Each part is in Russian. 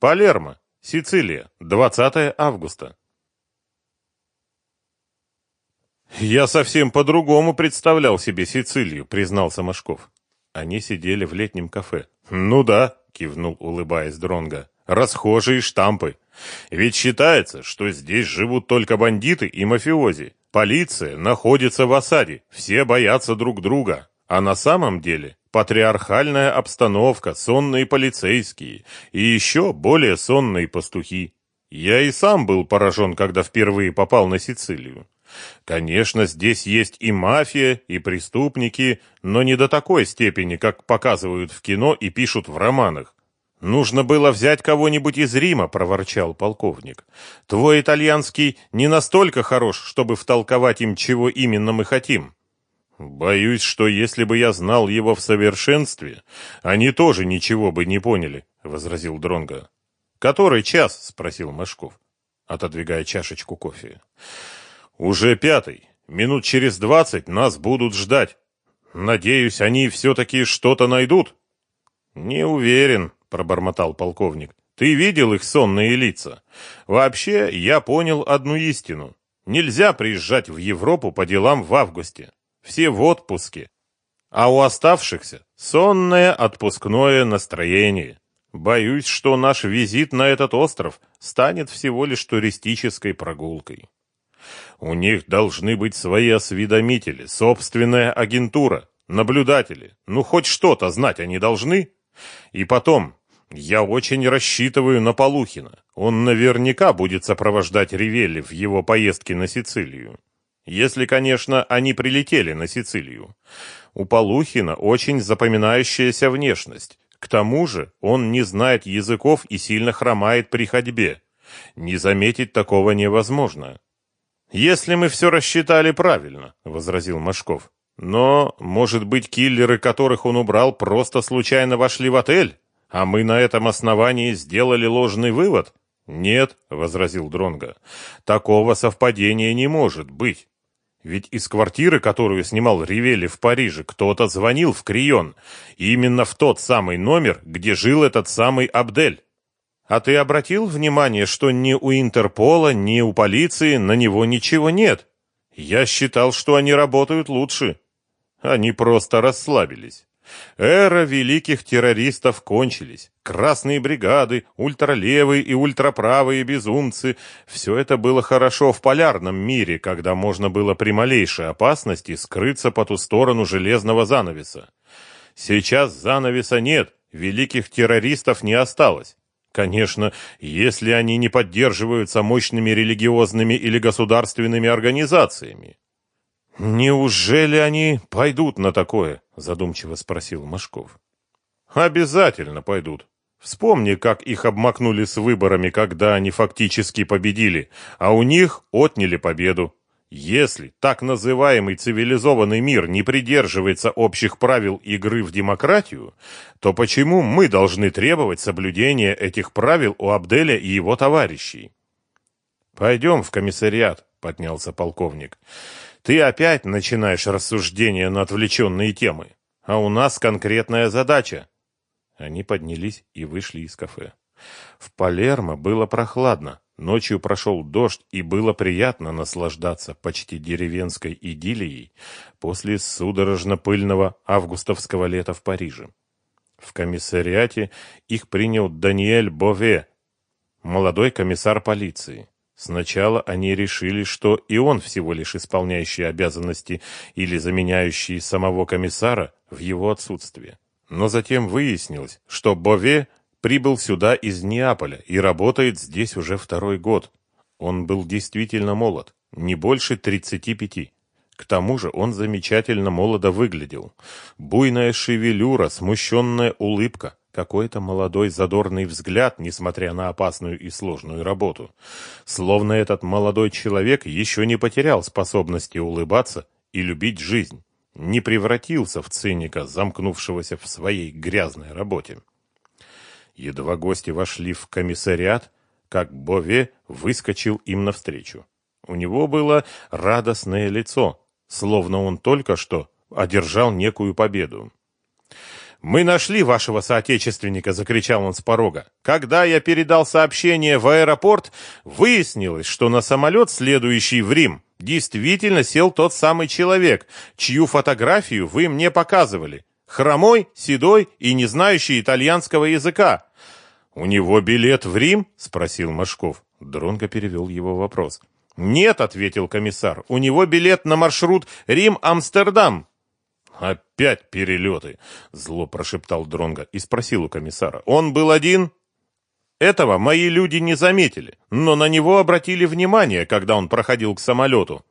Палермо, Сицилия, 20 августа. «Я совсем по-другому представлял себе Сицилию», — признался Машков. Они сидели в летнем кафе. «Ну да», — кивнул, улыбаясь Дронга. «Расхожие штампы. Ведь считается, что здесь живут только бандиты и мафиози. Полиция находится в осаде, все боятся друг друга. А на самом деле патриархальная обстановка, сонные полицейские и еще более сонные пастухи. Я и сам был поражен, когда впервые попал на Сицилию. Конечно, здесь есть и мафия, и преступники, но не до такой степени, как показывают в кино и пишут в романах. Нужно было взять кого-нибудь из Рима, проворчал полковник. Твой итальянский не настолько хорош, чтобы втолковать им, чего именно мы хотим. Боюсь, что если бы я знал его в совершенстве, они тоже ничего бы не поняли, возразил Дронга. Который час? спросил Машков, отодвигая чашечку кофе. Уже пятый. Минут через двадцать нас будут ждать. Надеюсь, они все-таки что-то найдут. Не уверен, пробормотал полковник. Ты видел их сонные лица? Вообще, я понял одну истину. Нельзя приезжать в Европу по делам в августе. Все в отпуске. А у оставшихся сонное отпускное настроение. Боюсь, что наш визит на этот остров станет всего лишь туристической прогулкой. У них должны быть свои осведомители, собственная агентура, наблюдатели. Ну, хоть что-то знать они должны. И потом, я очень рассчитываю на Полухина. Он наверняка будет сопровождать Ривелли в его поездке на Сицилию. Если, конечно, они прилетели на Сицилию. У Полухина очень запоминающаяся внешность. К тому же он не знает языков и сильно хромает при ходьбе. Не заметить такого невозможно. «Если мы все рассчитали правильно», — возразил Машков. «Но, может быть, киллеры, которых он убрал, просто случайно вошли в отель, а мы на этом основании сделали ложный вывод?» «Нет», — возразил Дронга, — «такого совпадения не может быть. Ведь из квартиры, которую снимал Ривели в Париже, кто-то звонил в Крион, именно в тот самый номер, где жил этот самый Абдель. А ты обратил внимание, что ни у Интерпола, ни у полиции на него ничего нет? Я считал, что они работают лучше. Они просто расслабились. Эра великих террористов кончились. Красные бригады, ультралевые и ультраправые безумцы – все это было хорошо в полярном мире, когда можно было при малейшей опасности скрыться по ту сторону железного занавеса. Сейчас занавеса нет, великих террористов не осталось. Конечно, если они не поддерживаются мощными религиозными или государственными организациями. Неужели они пойдут на такое? задумчиво спросил Машков. Обязательно пойдут. Вспомни, как их обмакнули с выборами, когда они фактически победили, а у них отняли победу. Если так называемый цивилизованный мир не придерживается общих правил игры в демократию, то почему мы должны требовать соблюдения этих правил у Абделя и его товарищей? Пойдем в комиссариат, поднялся полковник. Ты опять начинаешь рассуждения на отвлеченные темы, а у нас конкретная задача. Они поднялись и вышли из кафе. В Палермо было прохладно, Ночью прошел дождь, и было приятно наслаждаться почти деревенской идиллией после судорожно-пыльного августовского лета в Париже. В комиссариате их принял Даниэль Бове, молодой комиссар полиции. Сначала они решили, что и он всего лишь исполняющий обязанности или заменяющий самого комиссара в его отсутствие. Но затем выяснилось, что Бове прибыл сюда из Неаполя и работает здесь уже второй год. Он был действительно молод, не больше 35. К тому же он замечательно молодо выглядел. Буйная шевелюра, смущенная улыбка, какой-то молодой задорный взгляд, несмотря на опасную и сложную работу. Словно этот молодой человек еще не потерял способности улыбаться и любить жизнь, не превратился в циника, замкнувшегося в своей грязной работе. Едва гости вошли в комиссариат, как Бове выскочил им навстречу. У него было радостное лицо, словно он только что одержал некую победу. «Мы нашли вашего соотечественника!» — закричал он с порога. «Когда я передал сообщение в аэропорт, выяснилось, что на самолет, следующий в Рим, действительно сел тот самый человек, чью фотографию вы мне показывали. Хромой, седой и не знающий итальянского языка. «У него билет в Рим?» — спросил Машков. Дронго перевел его вопрос. «Нет», — ответил комиссар, — «у него билет на маршрут Рим-Амстердам». «Опять перелеты!» — зло прошептал Дронго и спросил у комиссара. «Он был один?» Этого мои люди не заметили, но на него обратили внимание, когда он проходил к самолету.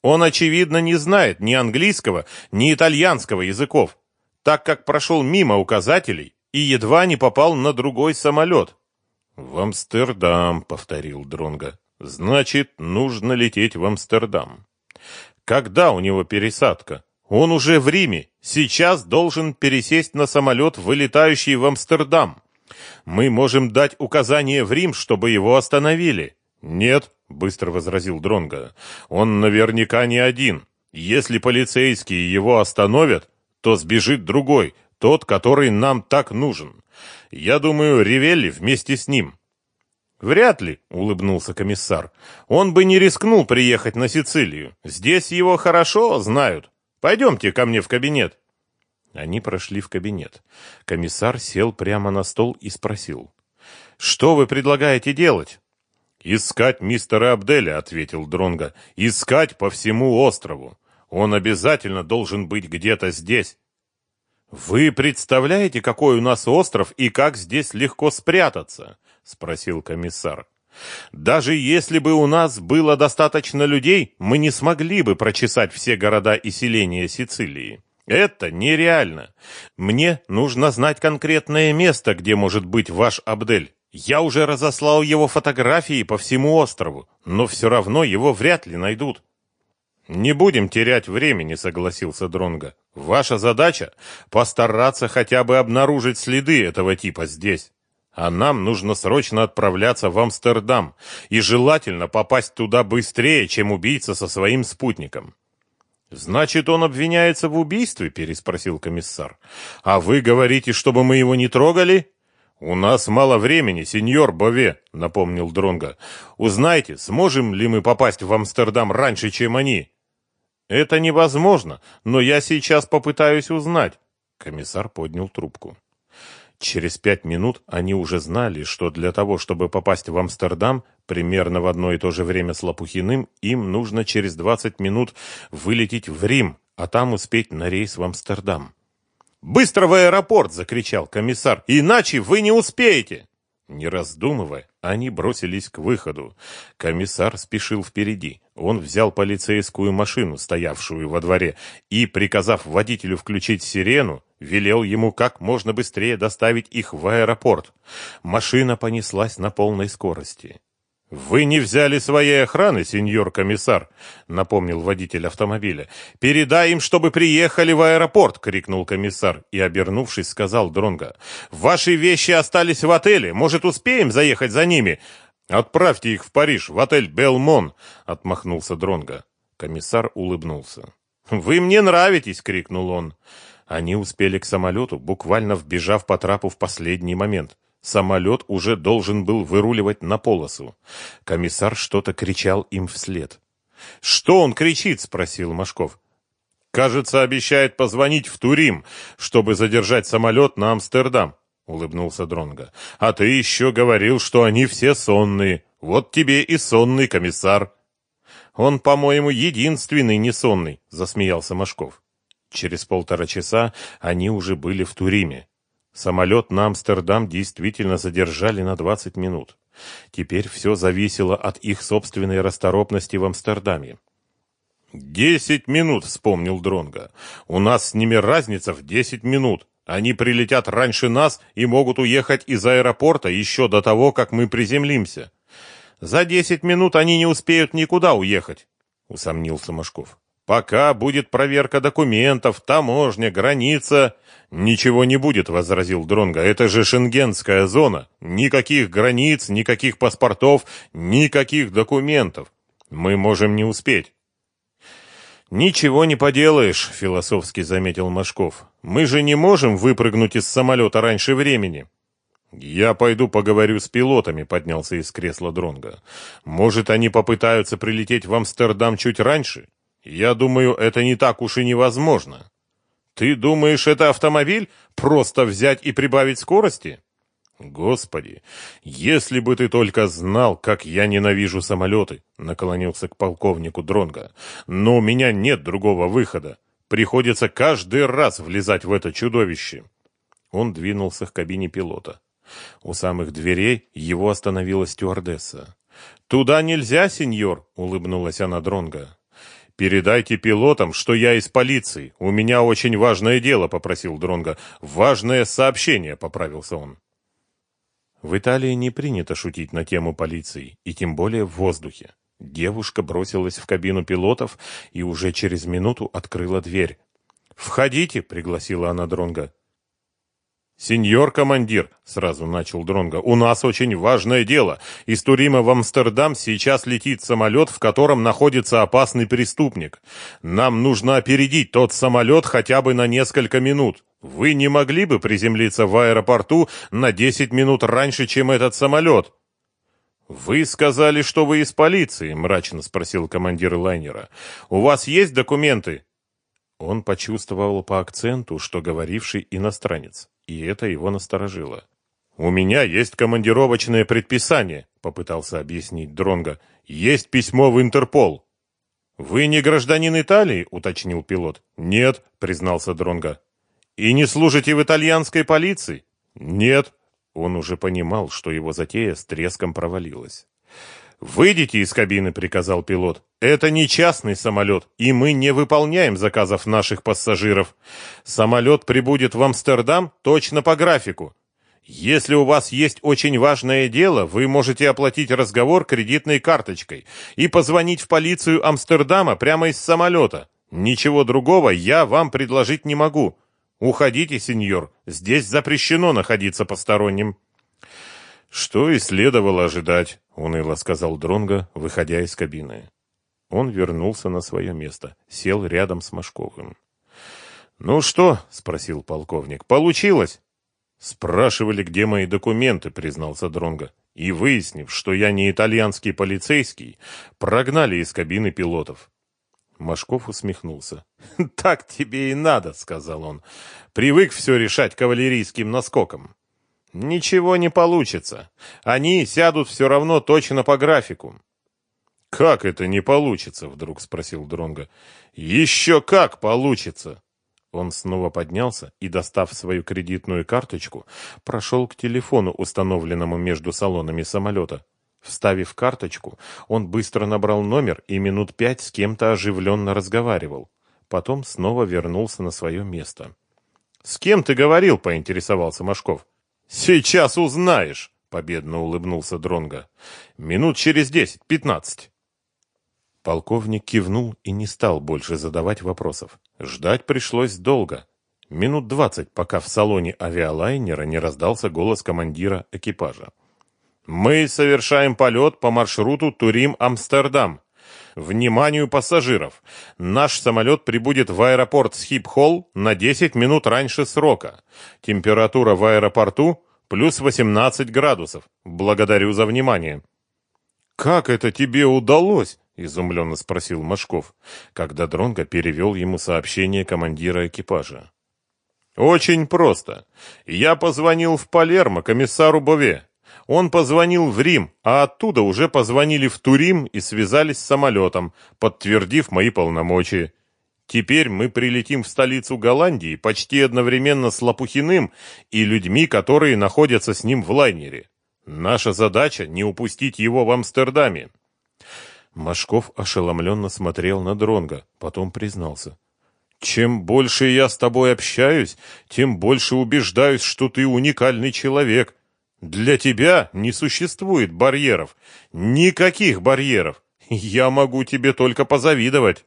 Он, очевидно, не знает ни английского, ни итальянского языков, так как прошел мимо указателей и едва не попал на другой самолет. «В Амстердам», — повторил Дронга. «Значит, нужно лететь в Амстердам». «Когда у него пересадка?» «Он уже в Риме. Сейчас должен пересесть на самолет, вылетающий в Амстердам». Мы можем дать указание в Рим, чтобы его остановили. Нет, быстро возразил Дронга. Он наверняка не один. Если полицейские его остановят, то сбежит другой, тот, который нам так нужен. Я думаю, Ривелли вместе с ним. Вряд ли, улыбнулся комиссар. Он бы не рискнул приехать на Сицилию. Здесь его хорошо знают. Пойдемте ко мне в кабинет. Они прошли в кабинет. Комиссар сел прямо на стол и спросил. «Что вы предлагаете делать?» «Искать мистера Абделя», — ответил Дронга. «Искать по всему острову. Он обязательно должен быть где-то здесь». «Вы представляете, какой у нас остров и как здесь легко спрятаться?» — спросил комиссар. «Даже если бы у нас было достаточно людей, мы не смогли бы прочесать все города и селения Сицилии». Это нереально. Мне нужно знать конкретное место, где может быть ваш Абдель. Я уже разослал его фотографии по всему острову, но все равно его вряд ли найдут. Не будем терять времени, согласился Дронга. Ваша задача постараться хотя бы обнаружить следы этого типа здесь. А нам нужно срочно отправляться в Амстердам и желательно попасть туда быстрее, чем убийца со своим спутником. Значит, он обвиняется в убийстве, переспросил комиссар. А вы говорите, чтобы мы его не трогали? У нас мало времени, сеньор Бове, напомнил Дронга. Узнайте, сможем ли мы попасть в Амстердам раньше, чем они? Это невозможно, но я сейчас попытаюсь узнать. Комиссар поднял трубку. Через пять минут они уже знали, что для того, чтобы попасть в Амстердам, примерно в одно и то же время с Лопухиным, им нужно через 20 минут вылететь в Рим, а там успеть на рейс в Амстердам. «Быстро в аэропорт!» — закричал комиссар. «Иначе вы не успеете!» Не раздумывая, они бросились к выходу. Комиссар спешил впереди. Он взял полицейскую машину, стоявшую во дворе, и, приказав водителю включить сирену, велел ему как можно быстрее доставить их в аэропорт. Машина понеслась на полной скорости. «Вы не взяли своей охраны, сеньор комиссар», — напомнил водитель автомобиля. «Передай им, чтобы приехали в аэропорт», — крикнул комиссар и, обернувшись, сказал Дронго. «Ваши вещи остались в отеле. Может, успеем заехать за ними?» «Отправьте их в Париж, в отель «Белмон», — отмахнулся Дронго. Комиссар улыбнулся. «Вы мне нравитесь!» — крикнул он. Они успели к самолету, буквально вбежав по трапу в последний момент. Самолет уже должен был выруливать на полосу. Комиссар что-то кричал им вслед. «Что он кричит?» — спросил Машков. «Кажется, обещает позвонить в Турим, чтобы задержать самолет на Амстердам», — улыбнулся Дронга. «А ты еще говорил, что они все сонные. Вот тебе и сонный комиссар». «Он, по-моему, единственный не сонный», — засмеялся Машков. Через полтора часа они уже были в Туриме. Самолет на Амстердам действительно задержали на 20 минут. Теперь все зависело от их собственной расторопности в Амстердаме. «Десять минут», — вспомнил Дронга. «У нас с ними разница в десять минут. Они прилетят раньше нас и могут уехать из аэропорта еще до того, как мы приземлимся. За десять минут они не успеют никуда уехать», — усомнился Машков. Пока будет проверка документов, таможня, граница, ничего не будет, возразил Дронга. Это же шенгенская зона. Никаких границ, никаких паспортов, никаких документов. Мы можем не успеть. Ничего не поделаешь, философски заметил Машков. Мы же не можем выпрыгнуть из самолета раньше времени. Я пойду поговорю с пилотами, поднялся из кресла Дронга. Может, они попытаются прилететь в Амстердам чуть раньше? Я думаю, это не так уж и невозможно. Ты думаешь, это автомобиль? Просто взять и прибавить скорости? Господи, если бы ты только знал, как я ненавижу самолеты, наклонился к полковнику Дронга. Но у меня нет другого выхода. Приходится каждый раз влезать в это чудовище. Он двинулся к кабине пилота. У самых дверей его остановила стюардесса. «Туда нельзя, сеньор!» — улыбнулась она Дронга. «Передайте пилотам, что я из полиции. У меня очень важное дело», — попросил Дронга. «Важное сообщение», — поправился он. В Италии не принято шутить на тему полиции, и тем более в воздухе. Девушка бросилась в кабину пилотов и уже через минуту открыла дверь. «Входите», — пригласила она Дронга. «Сеньор командир», — сразу начал Дронго, — «у нас очень важное дело. Из Турима в Амстердам сейчас летит самолет, в котором находится опасный преступник. Нам нужно опередить тот самолет хотя бы на несколько минут. Вы не могли бы приземлиться в аэропорту на 10 минут раньше, чем этот самолет?» «Вы сказали, что вы из полиции», — мрачно спросил командир лайнера. «У вас есть документы?» Он почувствовал по акценту, что говоривший иностранец и это его насторожило. «У меня есть командировочное предписание», — попытался объяснить Дронга. «Есть письмо в Интерпол». «Вы не гражданин Италии?» — уточнил пилот. «Нет», — признался Дронга. «И не служите в итальянской полиции?» «Нет». Он уже понимал, что его затея с треском провалилась. «Выйдите из кабины», — приказал пилот. «Это не частный самолет, и мы не выполняем заказов наших пассажиров. Самолет прибудет в Амстердам точно по графику. Если у вас есть очень важное дело, вы можете оплатить разговор кредитной карточкой и позвонить в полицию Амстердама прямо из самолета. Ничего другого я вам предложить не могу. Уходите, сеньор, здесь запрещено находиться посторонним». Что и следовало ожидать, уныло сказал Дронга, выходя из кабины. Он вернулся на свое место, сел рядом с Машковым. Ну что? спросил полковник. Получилось? Спрашивали, где мои документы, признался Дронга. И выяснив, что я не итальянский полицейский, прогнали из кабины пилотов. Машков усмехнулся. «Так тебе и надо», — сказал он. «Привык все решать кавалерийским наскоком». Ничего не получится. Они сядут все равно точно по графику. Как это не получится? Вдруг спросил Дронга. Еще как получится. Он снова поднялся и, достав свою кредитную карточку, прошел к телефону, установленному между салонами самолета. Вставив карточку, он быстро набрал номер и минут пять с кем-то оживленно разговаривал. Потом снова вернулся на свое место. «С кем ты говорил?» — поинтересовался Машков. Сейчас узнаешь, победно улыбнулся Дронга. Минут через десять-пятнадцать. Полковник кивнул и не стал больше задавать вопросов. Ждать пришлось долго. Минут двадцать, пока в салоне авиалайнера не раздался голос командира экипажа. «Мы совершаем полет по маршруту Турим-Амстердам. Вниманию пассажиров! Наш самолет прибудет в аэропорт Схипхолл на 10 минут раньше срока. Температура в аэропорту плюс 18 градусов. Благодарю за внимание. Как это тебе удалось? изумленно спросил Машков, когда Дронго перевел ему сообщение командира экипажа. Очень просто. Я позвонил в Палермо комиссару Бове. Он позвонил в Рим, а оттуда уже позвонили в Турим и связались с самолетом, подтвердив мои полномочия. Теперь мы прилетим в столицу Голландии почти одновременно с Лопухиным и людьми, которые находятся с ним в лайнере. Наша задача не упустить его в Амстердаме. Машков ошеломленно смотрел на Дронга, потом признался: чем больше я с тобой общаюсь, тем больше убеждаюсь, что ты уникальный человек. Для тебя не существует барьеров, никаких барьеров. Я могу тебе только позавидовать.